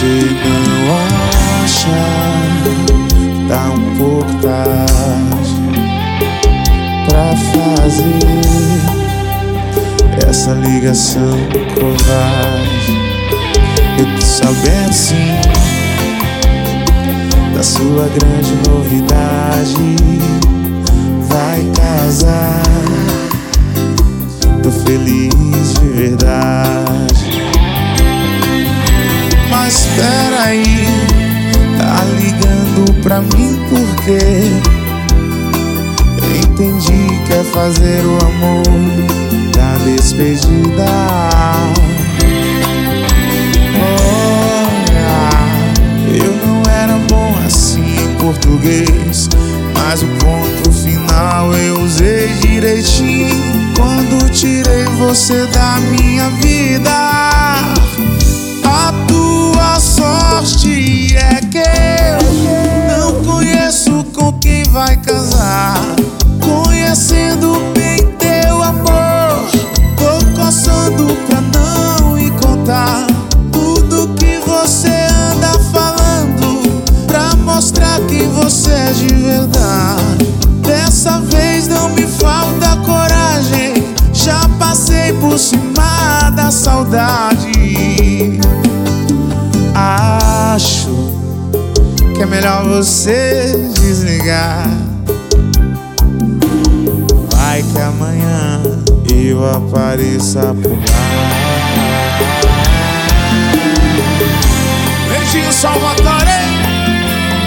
você não acha Tá um pouco tarde Pra fazer Essa ligação covarde. Eu tô sabendo sim Da sua grande novidade. Vai casar. Tô feliz de verdade pra mim porque Entendi que é fazer o amor Da despedida Olha, eu não era bom assim em português Mas o ponto final eu usei direitinho quando tirei você da minha vida. A tua sorte é que eu passei por cima da saudade. Acho que é melhor você desligar. Vai que amanhã eu apareça por lá. Leitinho Salvatore,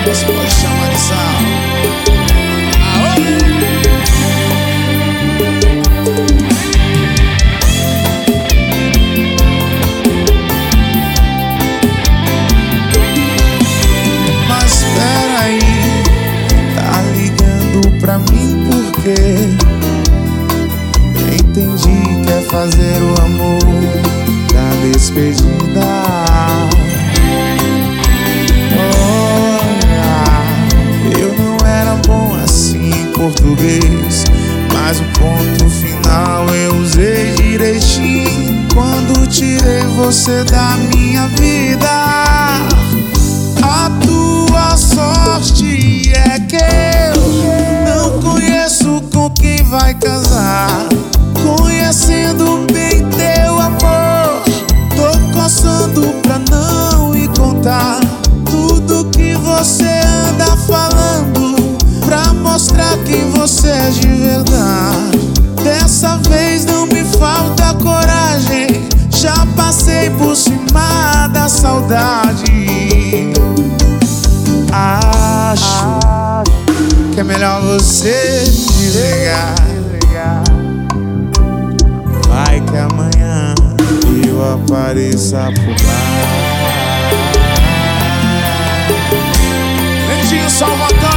você pode chamar de sal. Pra mim porque entendi que é fazer o amor da despedida. Olha, eu não era bom assim em português, mas o ponto final eu usei direitinho quando tirei você da minha vida. Da saudade Acho que é melhor você desligar. Vai que amanhã eu apareça por lá. Lentinho Salvador.